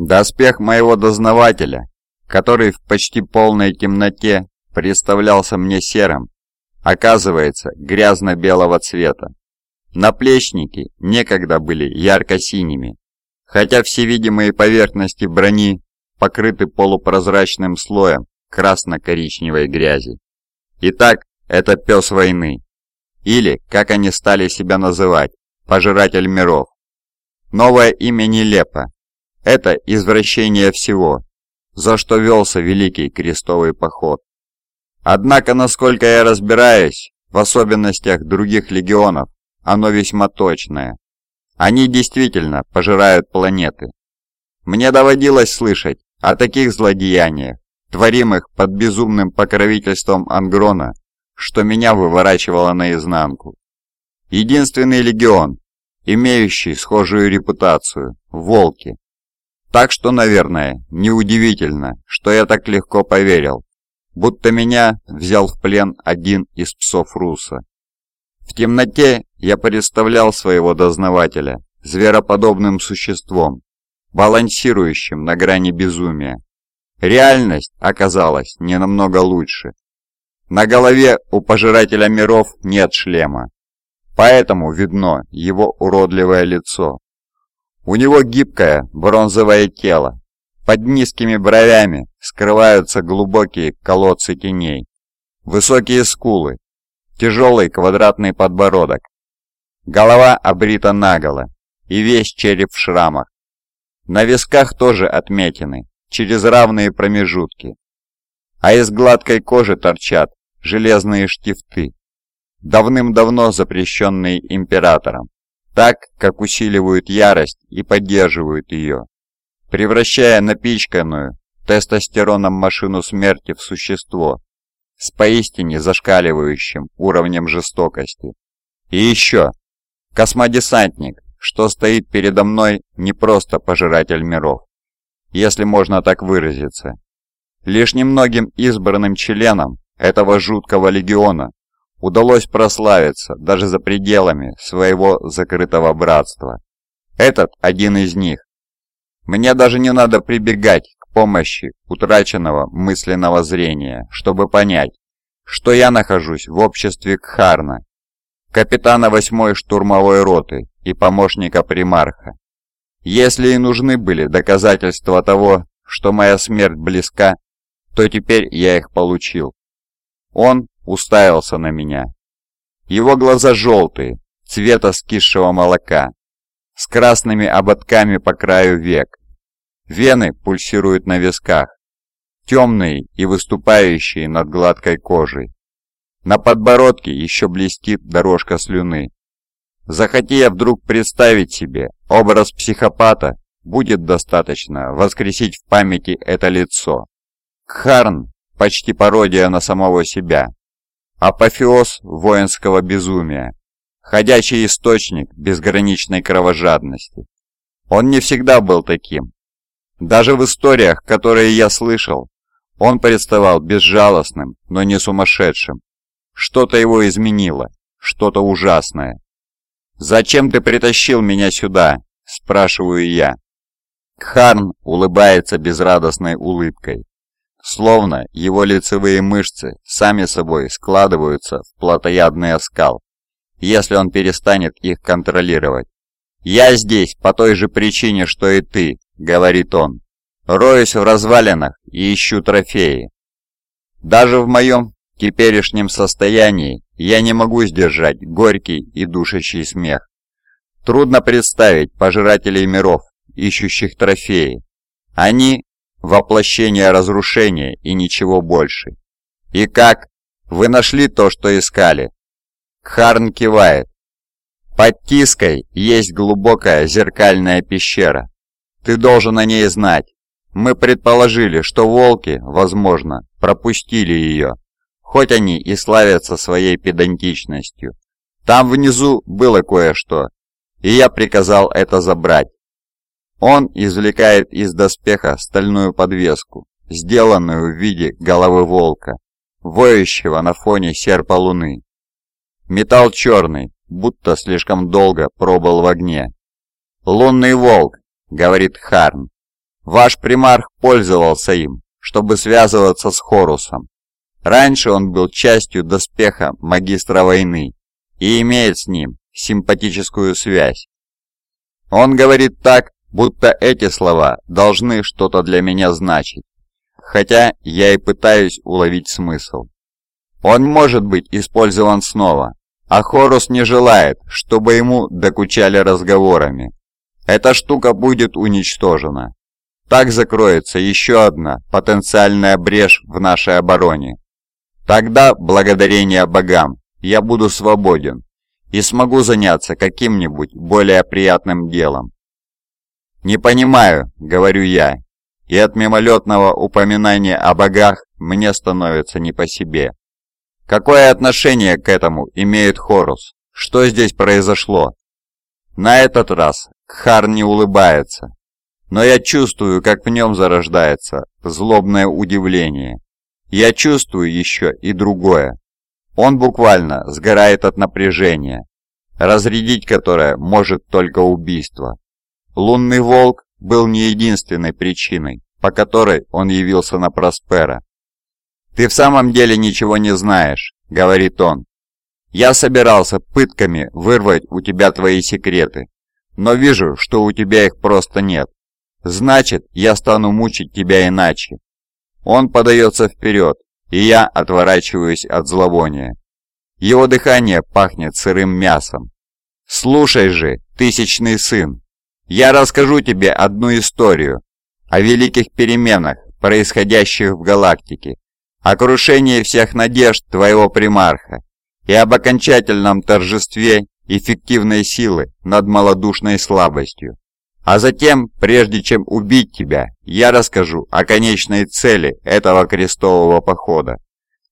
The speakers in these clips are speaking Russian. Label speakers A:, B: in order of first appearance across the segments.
A: Доспех моего дознавателя, который в почти полной темноте представлялся мне серым, оказывается грязно-белого цвета. Наплечники некогда были ярко-синими, хотя все видимые поверхности брони покрыты полупрозрачным слоем красно-коричневой грязи. Итак, это пес войны. Или, как они стали себя называть, пожиратель миров. Новое имя нелепо. Это извращение всего, за что велся Великий Крестовый Поход. Однако, насколько я разбираюсь, в особенностях других легионов, оно весьма точное. Они действительно пожирают планеты. Мне доводилось слышать о таких злодеяниях, творимых под безумным покровительством Ангрона, что меня выворачивало наизнанку. Единственный легион, имеющий схожую репутацию – волки. Так что, наверное, неудивительно, что я так легко поверил, будто меня взял в плен один из псов Руса. В темноте я представлял своего дознавателя звероподобным существом, балансирующим на грани безумия. Реальность оказалась не намного лучше. На голове у пожирателя миров нет шлема, поэтому видно его уродливое лицо. У него гибкое бронзовое тело, под низкими бровями скрываются глубокие колодцы теней, высокие скулы, тяжелый квадратный подбородок. Голова обрита наголо, и весь череп в шрамах. На висках тоже отметины, через равные промежутки. А из гладкой кожи торчат железные штифты, давным-давно запрещенные императором, так, как усиливают ярость и поддерживают ее превращая напичканную тестостероном машину смерти в существо с поистине зашкаливающим уровнем жестокости. И еще, космодесантник, что стоит передо мной не просто пожиратель миров, если можно так выразиться. Лишь немногим избранным членам этого жуткого легиона удалось прославиться даже за пределами своего закрытого братства. Этот один из них, мне даже не надо прибегать к помощи утраченного мысленного зрения, чтобы понять, что я нахожусь в обществе Кхарна, капитана 8-й штурмовой роты и помощника примарха. Если и нужны были доказательства того, что моя смерть близка, то теперь я их получил. Он уставился на меня. Его глаза желтые, цвета скисшего молока, с красными ободками по краю век. Вены пульсируют на висках, темные и выступающие над гладкой кожей. На подбородке еще блестит дорожка слюны. Захоти я вдруг представить себе образ психопата, будет достаточно воскресить в памяти это лицо. Кхарн – почти пародия на самого себя. Апофеоз воинского безумия. Ходячий источник безграничной кровожадности. Он не всегда был таким, даже в историях, которые я слышал, он представал безжалостным, но не сумасшедшим. Что-то его изменило, что-то ужасное. «Зачем ты притащил меня сюда?» – спрашиваю я. Кхарн улыбается безрадостной улыбкой, словно его лицевые мышцы сами собой складываются в плотоядный оскал, если он перестанет их контролировать. «Я здесь по той же причине, что и ты», — говорит он. «Роюсь в развалинах и ищу трофеи. Даже в моем теперешнем состоянии я не могу сдержать горький и душащий смех. Трудно представить пожирателей миров, ищущих трофеи. Они — воплощение разрушения и ничего больше. И как? Вы нашли то, что искали?» Харн кивает. Под Тиской есть глубокая зеркальная пещера. Ты должен о ней знать. Мы предположили, что волки, возможно, пропустили ее, хоть они и славятся своей педантичностью. Там внизу было кое-что, и я приказал это забрать. Он извлекает из доспеха стальную подвеску, сделанную в виде головы волка, воющего на фоне серпа луны. Металл черный, будто слишком долго пробыл в огне. «Лунный волк», — говорит Харн. Ваш примарх пользовался им, чтобы связываться с Хорусом. Раньше он был частью доспеха магистра войны и имеет с ним симпатическую связь. Он говорит так, будто эти слова должны что-то для меня значить, хотя я и пытаюсь уловить смысл. Он может быть использован снова, а Хорус не желает, чтобы ему докучали разговорами. Эта штука будет уничтожена. Так закроется еще одна потенциальная брешь в нашей обороне. Тогда, благодарение богам, я буду свободен и смогу заняться каким-нибудь более приятным делом. «Не понимаю», — говорю я, и от мимолетного упоминания о богах мне становится не по себе. Какое отношение к этому имеет Хорус? Что здесь произошло? На этот раз Кхар не улыбается, но я чувствую, как в нем зарождается злобное удивление. Я чувствую еще и другое. Он буквально сгорает от напряжения, разрядить которое может только убийство. Лунный волк был не единственной причиной, по которой он явился на Проспера. «Ты в самом деле ничего не знаешь», — говорит он. «Я собирался пытками вырвать у тебя твои секреты, но вижу, что у тебя их просто нет. Значит, я стану мучить тебя иначе. Он подается вперед, и я отворачиваюсь от зловония. Его дыхание пахнет сырым мясом. «Слушай же, тысячный сын, я расскажу тебе одну историю о великих переменах, происходящих в галактике, о крушении всех надежд твоего примарха и об окончательном торжестве эффективной силы над малодушной слабостью. А затем, прежде чем убить тебя, я расскажу о конечной цели этого крестового похода,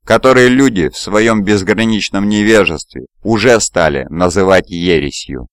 A: который люди в своем безграничном невежестве уже стали называть ересью.